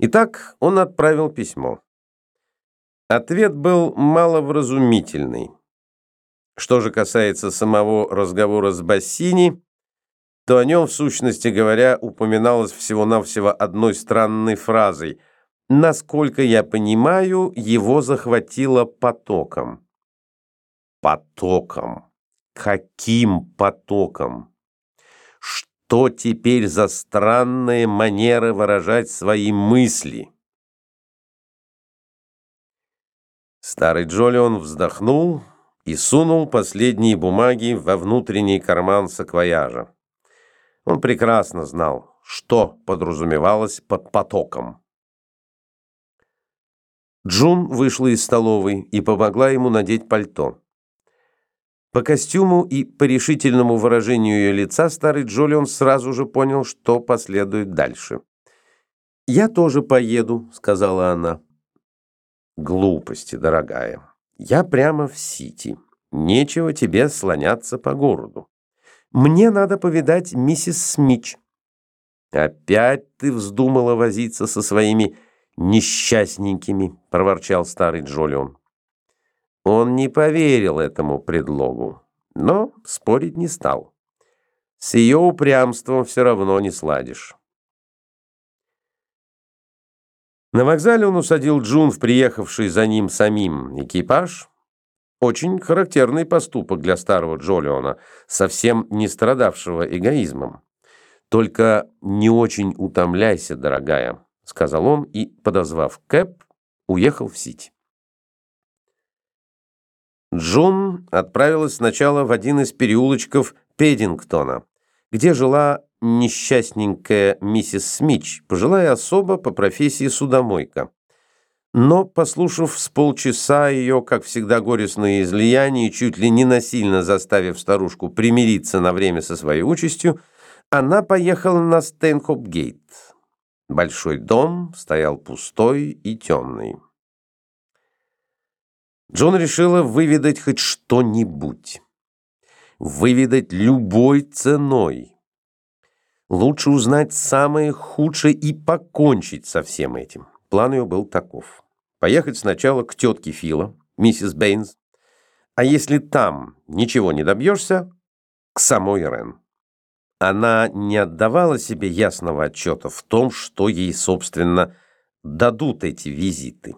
Итак, он отправил письмо. Ответ был маловразумительный. Что же касается самого разговора с Бассини, то о нем, в сущности говоря, упоминалось всего-навсего одной странной фразой. «Насколько я понимаю, его захватило потоком». Потоком. Каким потоком? Что теперь за странная манера выражать свои мысли? Старый Джолион вздохнул и сунул последние бумаги во внутренний карман саквояжа. Он прекрасно знал, что подразумевалось под потоком. Джун вышла из столовой и помогла ему надеть пальто. По костюму и по решительному выражению ее лица старый Джолион сразу же понял, что последует дальше. «Я тоже поеду», — сказала она. «Глупости, дорогая. Я прямо в Сити. Нечего тебе слоняться по городу. Мне надо повидать миссис Смич». «Опять ты вздумала возиться со своими несчастненькими», — проворчал старый Джолион. Он не поверил этому предлогу, но спорить не стал. С ее упрямством все равно не сладишь. На вокзале он усадил Джун в приехавший за ним самим экипаж. Очень характерный поступок для старого Джолиона, совсем не страдавшего эгоизмом. «Только не очень утомляйся, дорогая», — сказал он и, подозвав Кэп, уехал в Сити. Джун отправилась сначала в один из переулочков Педингтона, где жила несчастненькая миссис Смич, пожилая особа по профессии судомойка. Но, послушав с полчаса ее, как всегда, горестные излияния чуть ли не насильно заставив старушку примириться на время со своей участью, она поехала на Стейнхоп-гейт. Большой дом стоял пустой и темный. Джон решила выведать хоть что-нибудь. Выведать любой ценой. Лучше узнать самое худшее и покончить со всем этим. План ее был таков. Поехать сначала к тетке Фила, миссис Бэйнс, а если там ничего не добьешься, к самой Рен. Она не отдавала себе ясного отчета в том, что ей, собственно, дадут эти визиты.